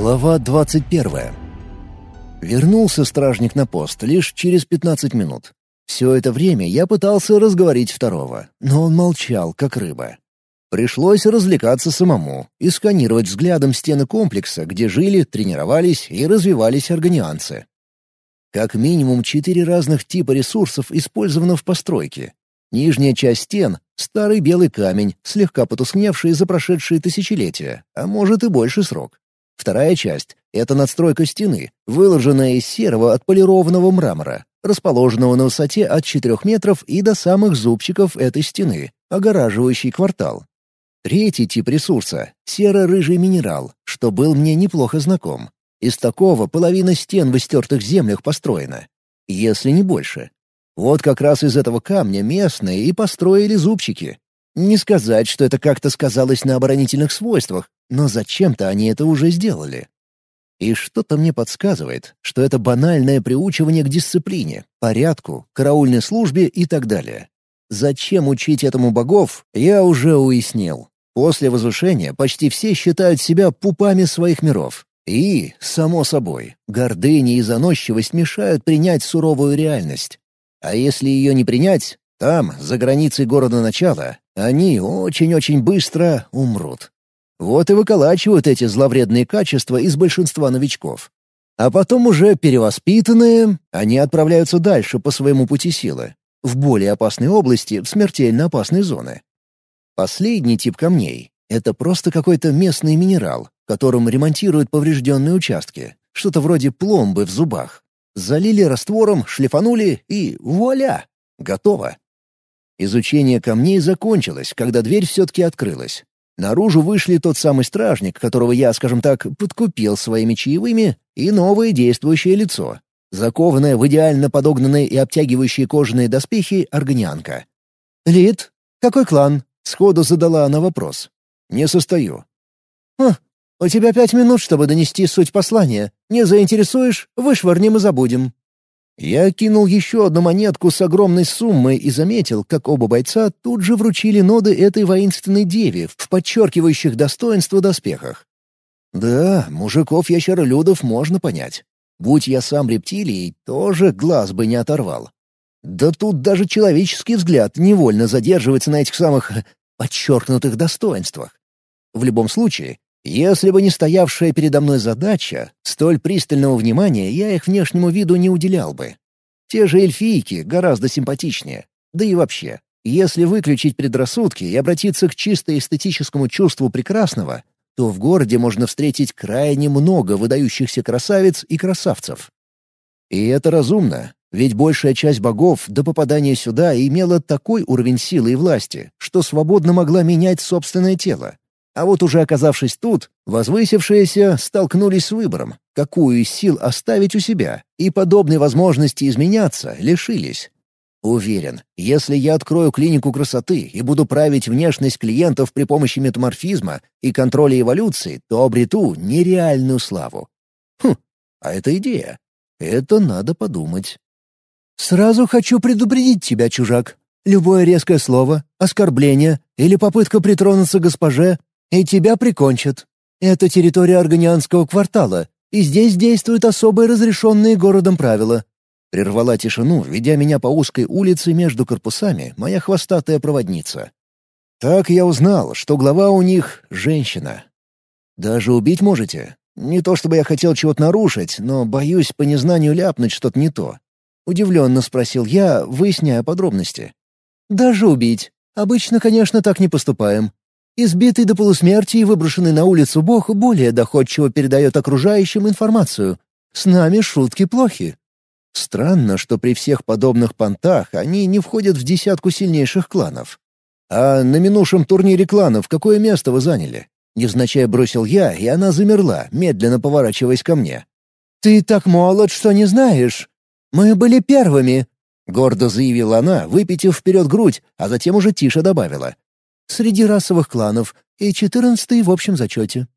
Глава 21. Вернулся стражник на пост лишь через 15 минут. Все это время я пытался разговорить второго, но он молчал, как рыба. Пришлось развлекаться самому и сканировать взглядом стены комплекса, где жили, тренировались и развивались органианцы. Как минимум четыре разных типа ресурсов использовано в постройке. Нижняя часть стен — старый белый камень, слегка потускневший за прошедшие тысячелетия, а может и больше срок. Вторая часть — это надстройка стены, выложенная из серого отполированного мрамора, расположенного на высоте от 4 метров и до самых зубчиков этой стены, огораживающий квартал. Третий тип ресурса — серо-рыжий минерал, что был мне неплохо знаком. Из такого половина стен в истертых землях построена, если не больше. Вот как раз из этого камня местные и построили зубчики. Не сказать, что это как-то сказалось на оборонительных свойствах, но зачем-то они это уже сделали. И что-то мне подсказывает, что это банальное приучивание к дисциплине, порядку, караульной службе и так далее. Зачем учить этому богов, я уже уяснил. После возвышения почти все считают себя пупами своих миров. И, само собой, гордыня и заносчивость мешают принять суровую реальность. А если ее не принять, там, за границей города начала, они очень-очень быстро умрут. Вот и выколачивают эти зловредные качества из большинства новичков. А потом уже перевоспитанные, они отправляются дальше по своему пути силы, в более опасные области, в смертельно опасные зоны. Последний тип камней — это просто какой-то местный минерал, которым ремонтируют поврежденные участки, что-то вроде пломбы в зубах. Залили раствором, шлифанули и вуаля! Готово. Изучение камней закончилось, когда дверь все-таки открылась. Наружу вышли тот самый стражник, которого я, скажем так, подкупил своими чаевыми, и новое действующее лицо. Закованная в идеально подогнанные и обтягивающие кожаные доспехи органианка. «Лид, какой клан?» — сходу задала она вопрос. «Не состою». «Хм, у тебя пять минут, чтобы донести суть послания. Не заинтересуешь — вышвырнем и забудем». Я кинул еще одну монетку с огромной суммой и заметил, как оба бойца тут же вручили ноды этой воинственной деве в подчеркивающих достоинство доспехах. Да, мужиков-ящеролюдов можно понять. Будь я сам рептилией, тоже глаз бы не оторвал. Да тут даже человеческий взгляд невольно задерживается на этих самых подчеркнутых достоинствах. В любом случае, если бы не стоявшая передо мной задача, столь пристального внимания я их внешнему виду не уделял бы. Те же эльфийки гораздо симпатичнее. Да и вообще, если выключить предрассудки и обратиться к чисто эстетическому чувству прекрасного, то в городе можно встретить крайне много выдающихся красавиц и красавцев. И это разумно, ведь большая часть богов до попадания сюда имела такой уровень силы и власти, что свободно могла менять собственное тело. А вот уже оказавшись тут, возвысившиеся столкнулись с выбором, какую из сил оставить у себя, и подобной возможности изменяться лишились. Уверен, если я открою клинику красоты и буду править внешность клиентов при помощи метаморфизма и контроля эволюции, то обрету нереальную славу. Хм, а это идея. Это надо подумать. «Сразу хочу предупредить тебя, чужак. Любое резкое слово, оскорбление или попытка притронуться госпоже и тебя прикончат. Это территория Органианского квартала, и здесь действуют особые разрешенные городом правила». Прервала тишину, ведя меня по узкой улице между корпусами, моя хвостатая проводница. Так я узнал, что глава у них — женщина. Даже убить можете? Не то чтобы я хотел чего-то нарушить, но боюсь по незнанию ляпнуть что-то не то. Удивленно спросил я, выясняя подробности. «Даже убить. Обычно, конечно, так не поступаем. Избитый до полусмерти и выброшенный на улицу бог более доходчиво передает окружающим информацию. С нами шутки плохи. Странно, что при всех подобных понтах они не входят в десятку сильнейших кланов. А на минувшем турнире кланов какое место вы заняли? Невзначай бросил я, и она замерла, медленно поворачиваясь ко мне. «Ты так молод, что не знаешь. Мы были первыми», — гордо заявила она, выпитив вперед грудь, а затем уже тише добавила среди расовых кланов и четырнадцатый в общем зачете.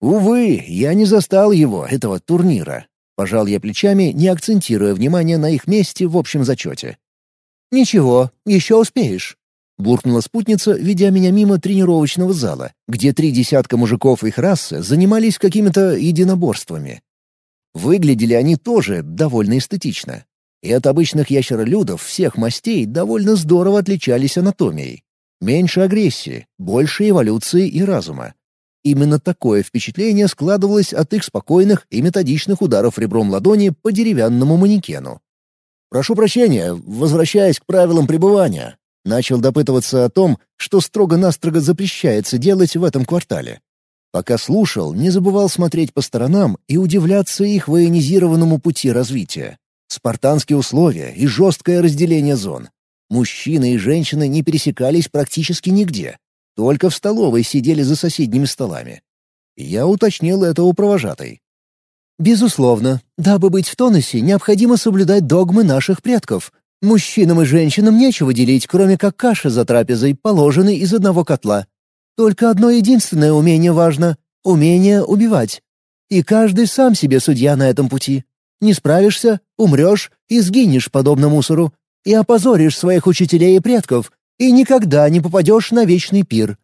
Увы, я не застал его, этого турнира. Пожал я плечами, не акцентируя внимание на их месте в общем зачете. «Ничего, еще успеешь». буркнула спутница, ведя меня мимо тренировочного зала, где три десятка мужиков их расы занимались какими-то единоборствами. Выглядели они тоже довольно эстетично. И от обычных ящеролюдов всех мастей довольно здорово отличались анатомией. Меньше агрессии, больше эволюции и разума. Именно такое впечатление складывалось от их спокойных и методичных ударов ребром ладони по деревянному манекену. «Прошу прощения, возвращаясь к правилам пребывания», начал допытываться о том, что строго-настрого запрещается делать в этом квартале. Пока слушал, не забывал смотреть по сторонам и удивляться их военизированному пути развития. Спартанские условия и жесткое разделение зон. Мужчины и женщины не пересекались практически нигде. Только в столовой сидели за соседними столами. Я уточнил это у провожатой. Безусловно, дабы быть в тонусе, необходимо соблюдать догмы наших предков. Мужчинам и женщинам нечего делить, кроме как каши за трапезой, положенной из одного котла. Только одно единственное умение важно — умение убивать. И каждый сам себе судья на этом пути. Не справишься — умрешь и сгинешь подобно мусору, и опозоришь своих учителей и предков, и никогда не попадешь на вечный пир.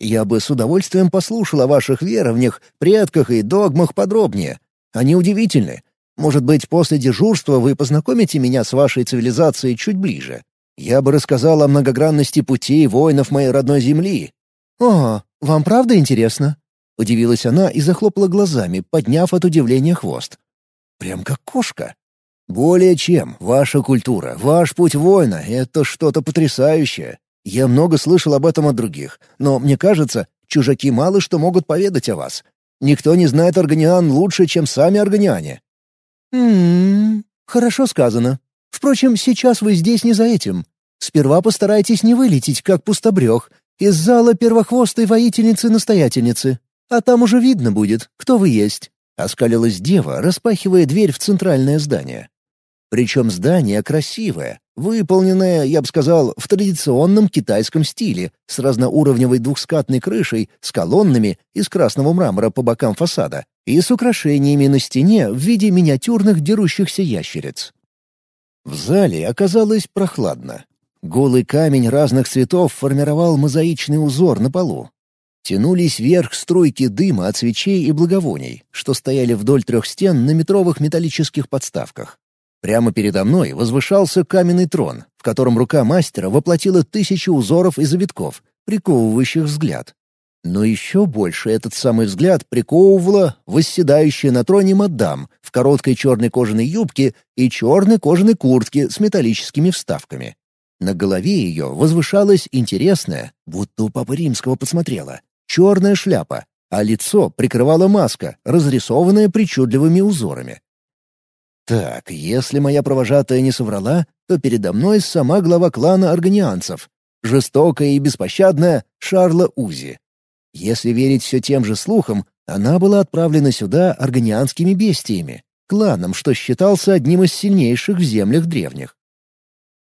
Я бы с удовольствием послушал о ваших верованиях, предках и догмах подробнее, они удивительны. Может быть, после дежурства вы познакомите меня с вашей цивилизацией чуть ближе. Я бы рассказал о многогранности путей воинов моей родной земли». «О, вам правда интересно?» — удивилась она и захлопала глазами, подняв от удивления хвост. «Прям как кошка. Более чем, ваша культура, ваш путь воина — это что-то потрясающее. Я много слышал об этом от других, но, мне кажется, чужаки мало что могут поведать о вас. Никто не знает органиан лучше, чем сами органиане». «М-м, хорошо сказано. Впрочем, сейчас вы здесь не за этим. Сперва постарайтесь не вылететь, как пустобрех, из зала первохвостой воительницы-настоятельницы. А там уже видно будет, кто вы есть», — оскалилась дева, распахивая дверь в центральное здание. Причем здание красивое, выполненное, я бы сказал, в традиционном китайском стиле, с разноуровневой двухскатной крышей, с колоннами из красного мрамора по бокам фасада и с украшениями на стене в виде миниатюрных дерущихся ящериц. В зале оказалось прохладно. Голый камень разных цветов формировал мозаичный узор на полу. Тянулись вверх струйки дыма от свечей и благовоний, что стояли вдоль трех стен на метровых металлических подставках. Прямо передо мной возвышался каменный трон, в котором рука мастера воплотила тысячи узоров и завитков, приковывающих взгляд. Но еще больше этот самый взгляд приковывала восседающая на троне мадам в короткой черной кожаной юбке и черной кожаной куртке с металлическими вставками. На голове ее возвышалась интересная, будто у Папы Римского посмотрела, черная шляпа, а лицо прикрывала маска, разрисованная причудливыми узорами. Так, если моя провожатая не соврала, то передо мной сама глава клана органианцев, жестокая и беспощадная Шарла Узи. Если верить все тем же слухам, она была отправлена сюда органианскими бестиями, кланом, что считался одним из сильнейших в землях древних.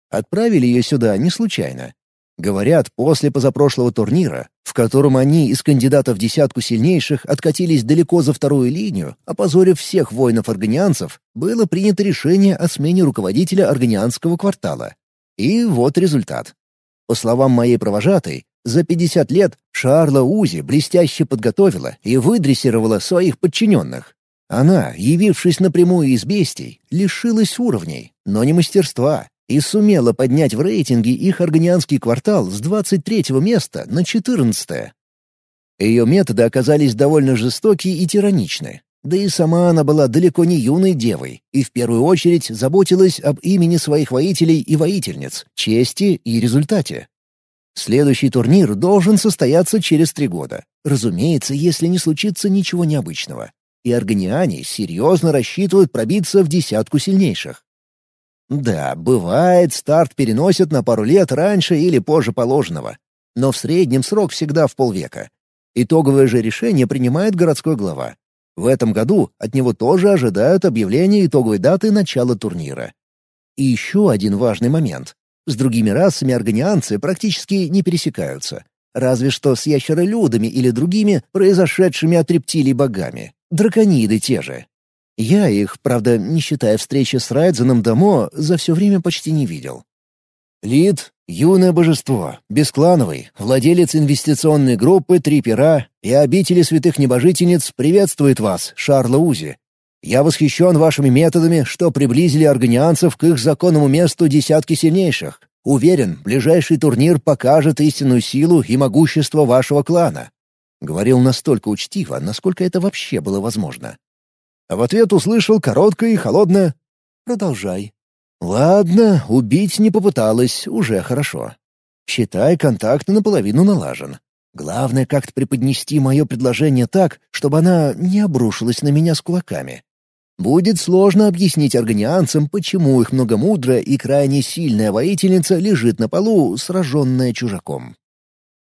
Отправили ее сюда не случайно. Говорят, после позапрошлого турнира, в котором они из кандидатов в десятку сильнейших откатились далеко за вторую линию, опозорив всех воинов-органианцев, было принято решение о смене руководителя органианского квартала. И вот результат. По словам моей провожатой, за 50 лет Шарла Узи блестяще подготовила и выдрессировала своих подчиненных. Она, явившись напрямую из бестий, лишилась уровней, но не мастерства, и сумела поднять в рейтинге их органианский квартал с 23 места на 14 Ее методы оказались довольно жестокие и тираничны. Да и сама она была далеко не юной девой и в первую очередь заботилась об имени своих воителей и воительниц, чести и результате. Следующий турнир должен состояться через три года. Разумеется, если не случится ничего необычного. И органиане серьезно рассчитывают пробиться в десятку сильнейших. Да, бывает, старт переносят на пару лет раньше или позже положенного. Но в среднем срок всегда в полвека. Итоговое же решение принимает городской глава. В этом году от него тоже ожидают объявления итоговой даты начала турнира. И еще один важный момент. С другими расами органианцы практически не пересекаются. Разве что с ящеролюдами или другими, произошедшими от рептилий богами. Дракониды те же. Я их, правда, не считая встречи с Райдзеном Дамо, за все время почти не видел. Лид — юное божество, бесклановый, владелец инвестиционной группы «Три пера» и обители святых небожительниц приветствует вас, Шарла Узи. Я восхищен вашими методами, что приблизили органианцев к их законному месту десятки сильнейших. Уверен, ближайший турнир покажет истинную силу и могущество вашего клана». Говорил настолько учтиво, насколько это вообще было возможно. А в ответ услышал короткое и холодное «Продолжай». Ладно, убить не попыталась, уже хорошо. Считай, контакт наполовину налажен. Главное, как-то преподнести мое предложение так, чтобы она не обрушилась на меня с кулаками. Будет сложно объяснить органианцам, почему их многомудрая и крайне сильная воительница лежит на полу, сраженная чужаком.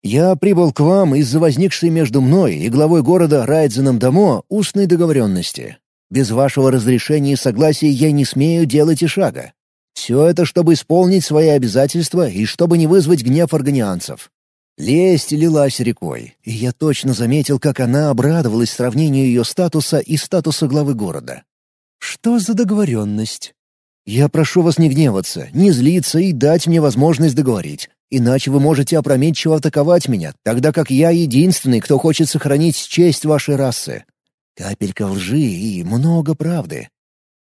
Я прибыл к вам из-за возникшей между мной и главой города Райдзеном Дамо устной договоренности. Без вашего разрешения и согласия я не смею делать и шага. Все это, чтобы исполнить свои обязательства и чтобы не вызвать гнев органианцев. Лесть лилась рекой, и я точно заметил, как она обрадовалась сравнению ее статуса и статуса главы города. Что за договоренность? Я прошу вас не гневаться, не злиться и дать мне возможность договорить. Иначе вы можете опрометчиво атаковать меня, тогда как я единственный, кто хочет сохранить честь вашей расы. Капелька лжи и много правды.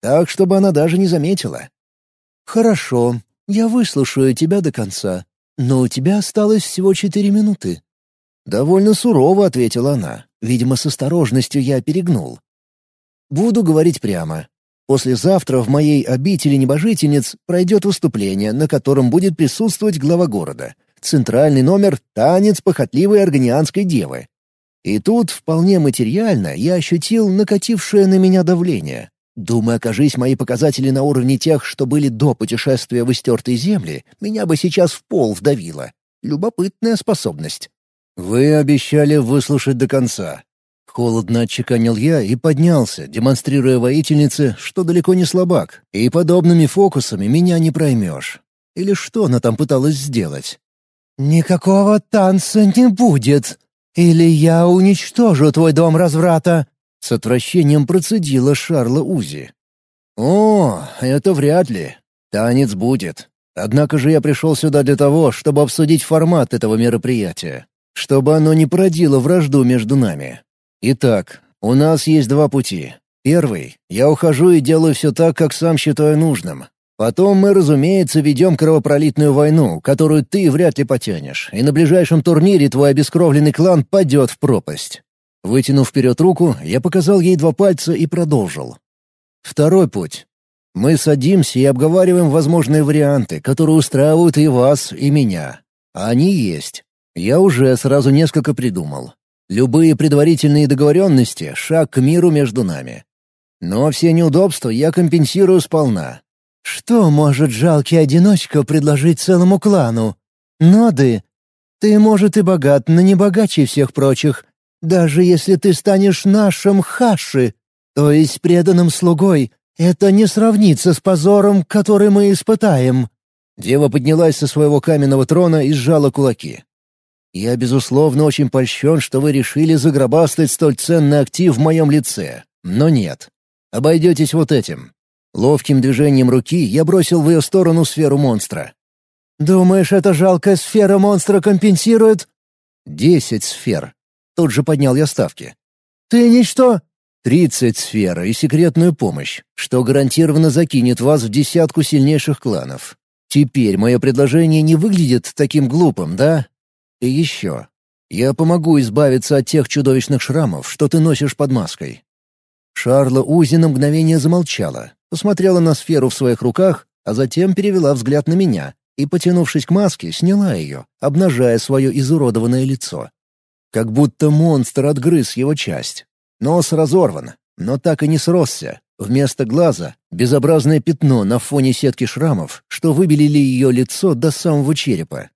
Так, чтобы она даже не заметила. «Хорошо, я выслушаю тебя до конца, но у тебя осталось всего четыре минуты». Довольно сурово ответила она. Видимо, с осторожностью я перегнул. «Буду говорить прямо. Послезавтра в моей обители небожительниц пройдет выступление, на котором будет присутствовать глава города. Центральный номер — танец похотливой органианской девы. И тут, вполне материально, я ощутил накатившее на меня давление. Думаю, окажись мои показатели на уровне тех, что были до путешествия в истертые земли, меня бы сейчас в пол вдавило. Любопытная способность. «Вы обещали выслушать до конца». Холодно отчеканил я и поднялся, демонстрируя воительнице, что далеко не слабак, и подобными фокусами меня не проймешь. Или что она там пыталась сделать? «Никакого танца не будет, или я уничтожу твой дом разврата», с отвращением процедила Шарла Узи. «О, это вряд ли. Танец будет. Однако же я пришел сюда для того, чтобы обсудить формат этого мероприятия, чтобы оно не породило вражду между нами. Итак, у нас есть два пути. Первый — я ухожу и делаю все так, как сам считаю нужным. Потом мы, разумеется, ведем кровопролитную войну, которую ты вряд ли потянешь, и на ближайшем турнире твой обескровленный клан падет в пропасть. Вытянув вперед руку, я показал ей два пальца и продолжил. Второй путь. Мы садимся и обговариваем возможные варианты, которые устраивают и вас, и меня. Они есть. Я уже сразу несколько придумал. Любые предварительные договоренности — шаг к миру между нами. Но все неудобства я компенсирую сполна. Что может жалкий одиночка предложить целому клану? Ноды. Ты, может, и богат, но не богаче всех прочих, даже если ты станешь нашим Хаши, то есть преданным слугой, это не сравнится с позором, который мы испытаем». Дева поднялась со своего каменного трона и сжала кулаки. «Я, безусловно, очень польщен, что вы решили загробастать столь ценный актив в моем лице. Но нет. Обойдетесь вот этим». Ловким движением руки я бросил в ее сторону сферу монстра. «Думаешь, эта жалкая сфера монстра компенсирует?» «Десять сфер. Тут же поднял я ставки. «Ты ничто?» «Тридцать сфер и секретную помощь, что гарантированно закинет вас в десятку сильнейших кланов. Теперь мое предложение не выглядит таким глупым, да? И еще. Я помогу избавиться от тех чудовищных шрамов, что ты носишь под маской». Шарла Узи на мгновение замолчала, посмотрела на сферу в своих руках, а затем перевела взгляд на меня и, потянувшись к маске, сняла ее, обнажая свое изуродованное лицо. Как будто монстр отгрыз его часть. Нос разорван, но так и не сросся. Вместо глаза — безобразное пятно на фоне сетки шрамов, что выбелили ее лицо до самого черепа.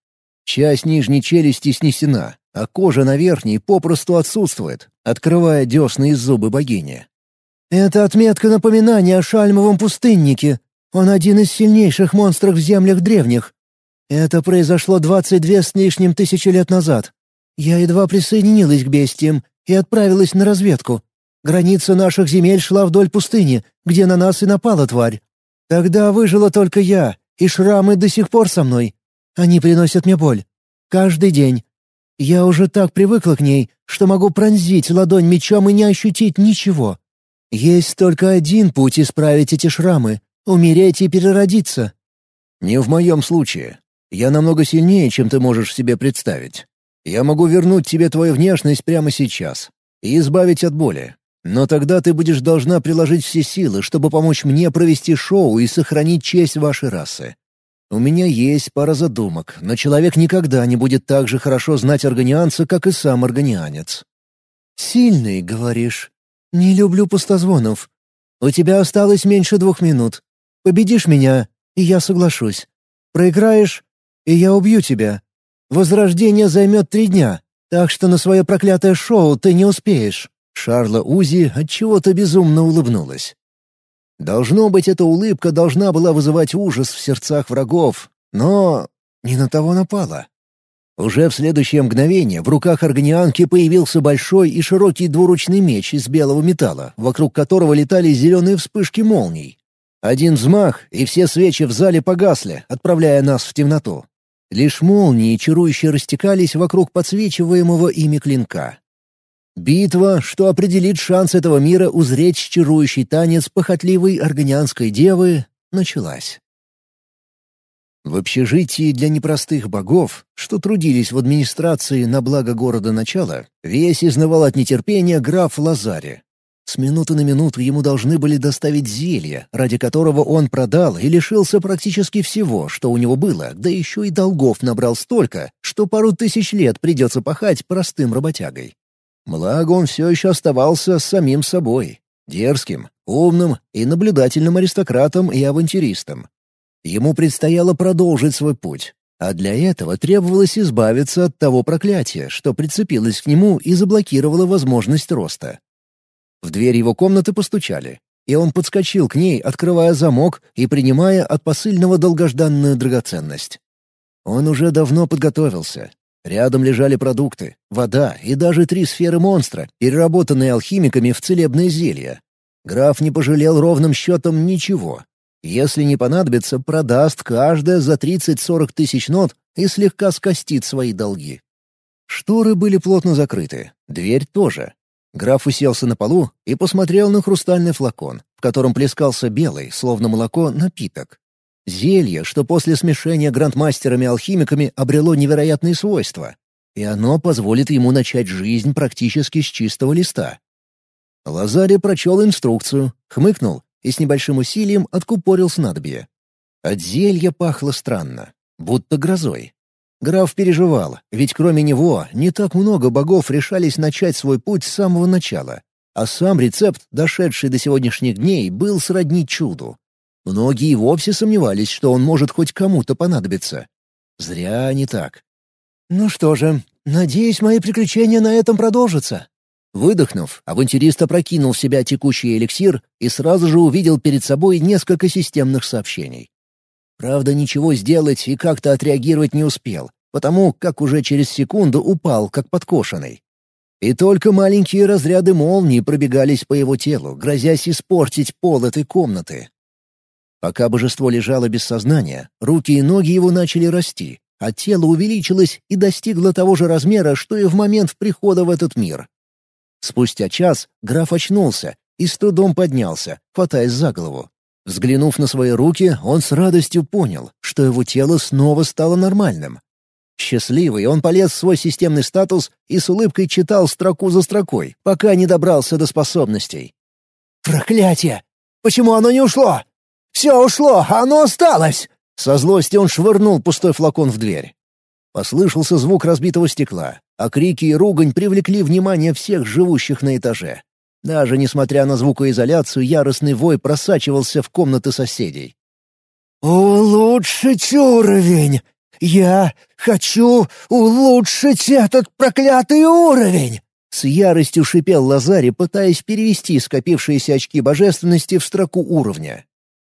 Часть нижней челюсти снесена, а кожа на верхней попросту отсутствует, открывая десны из зубы богини. «Это отметка напоминания о шальмовом пустыннике. Он один из сильнейших монстров в землях древних. Это произошло двадцать две с лишним тысячи лет назад. Я едва присоединилась к бестиям и отправилась на разведку. Граница наших земель шла вдоль пустыни, где на нас и напала тварь. Тогда выжила только я, и шрамы до сих пор со мной. Они приносят мне боль. Каждый день. Я уже так привыкла к ней, что могу пронзить ладонь мечом и не ощутить ничего. Есть только один путь исправить эти шрамы — умереть и переродиться». «Не в моем случае. Я намного сильнее, чем ты можешь себе представить. Я могу вернуть тебе твою внешность прямо сейчас и избавить от боли. Но тогда ты будешь должна приложить все силы, чтобы помочь мне провести шоу и сохранить честь вашей расы. У меня есть пара задумок, но человек никогда не будет так же хорошо знать органианца, как и сам органианец. «Сильный, говоришь. Не люблю пустозвонов. У тебя осталось меньше двух минут. Победишь меня, и я соглашусь. Проиграешь, и я убью тебя. Возрождение займет три дня, так что на свое проклятое шоу ты не успеешь». Шарла Узи отчего-то безумно улыбнулась. Должно быть, эта улыбка должна была вызывать ужас в сердцах врагов, но не на того напала. Уже в следующее мгновение в руках органианки появился большой и широкий двуручный меч из белого металла, вокруг которого летали зеленые вспышки молний. Один взмах, и все свечи в зале погасли, отправляя нас в темноту. Лишь молнии чарующе растекались вокруг подсвечиваемого ими клинка. Битва, что определит шанс этого мира узреть чарующий танец похотливой аргонианской девы, началась. В общежитии для непростых богов, что трудились в администрации на благо города начала, весь изнывал от нетерпения граф Лазари. С минуты на минуту ему должны были доставить зелье, ради которого он продал и лишился практически всего, что у него было, да еще и долгов набрал столько, что пару тысяч лет придется пахать простым работягой. Благо он все еще оставался самим собой, дерзким, умным и наблюдательным аристократом и авантюристом. Ему предстояло продолжить свой путь, а для этого требовалось избавиться от того проклятия, что прицепилось к нему и заблокировало возможность роста. В дверь его комнаты постучали, и он подскочил к ней, открывая замок и принимая от посыльного долгожданную драгоценность. Он уже давно подготовился, Рядом лежали продукты, вода и даже три сферы монстра, переработанные алхимиками в целебные зелья. Граф не пожалел ровным счетом ничего. Если не понадобится, продаст каждое за 30-40 тысяч нот и слегка скостит свои долги. Шторы были плотно закрыты, дверь тоже. Граф уселся на полу и посмотрел на хрустальный флакон, в котором плескался белый, словно молоко, напиток. Зелье, что после смешения грандмастерами-алхимиками обрело невероятные свойства, и оно позволит ему начать жизнь практически с чистого листа. Лазарь прочел инструкцию, хмыкнул и с небольшим усилием откупорил снадобье. От зелья пахло странно, будто грозой. Граф переживал, ведь кроме него не так много богов решались начать свой путь с самого начала, а сам рецепт, дошедший до сегодняшних дней, был сродни чуду. Многие вовсе сомневались, что он может хоть кому-то понадобиться. Зря не так. «Ну что же, надеюсь, мои приключения на этом продолжатся». Выдохнув, авантюрист опрокинул в себя текущий эликсир и сразу же увидел перед собой несколько системных сообщений. Правда, ничего сделать и как-то отреагировать не успел, потому как уже через секунду упал, как подкошенный. И только маленькие разряды молнии пробегались по его телу, грозясь испортить пол этой комнаты. Пока божество лежало без сознания, руки и ноги его начали расти, а тело увеличилось и достигло того же размера, что и в момент прихода в этот мир. Спустя час граф очнулся и с трудом поднялся, хватаясь за голову. Взглянув на свои руки, он с радостью понял, что его тело снова стало нормальным. Счастливый, он полез в свой системный статус и с улыбкой читал строку за строкой, пока не добрался до способностей. «Проклятие! Почему оно не ушло?» Все ушло, а оно осталось!» Со злости он швырнул пустой флакон в дверь. Послышался звук разбитого стекла, а крики и ругань привлекли внимание всех живущих на этаже. Даже несмотря на звукоизоляцию, яростный вой просачивался в комнаты соседей. «Улучшить уровень! Я хочу улучшить этот проклятый уровень!» С яростью шипел Лазари, пытаясь перевести скопившиеся очки божественности в строку уровня.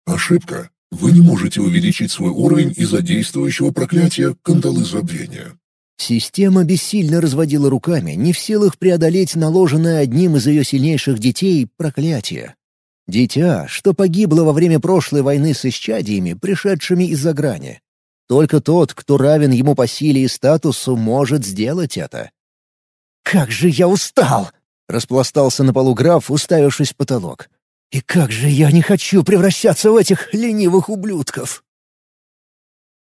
Ошибка. Вы не можете увеличить свой уровень из-за действующего проклятия кандалы забвения. Система бессильно разводила руками, не в силах преодолеть наложенное одним из ее сильнейших детей проклятие. Дитя, что погибло во время прошлой войны с исчадиями, пришедшими из-за грани. Только тот, кто равен ему по силе и статусу, может сделать это. «Как же я устал!» — распластался на полу граф, уставившись в потолок. И как же я не хочу превращаться в этих ленивых ублюдков!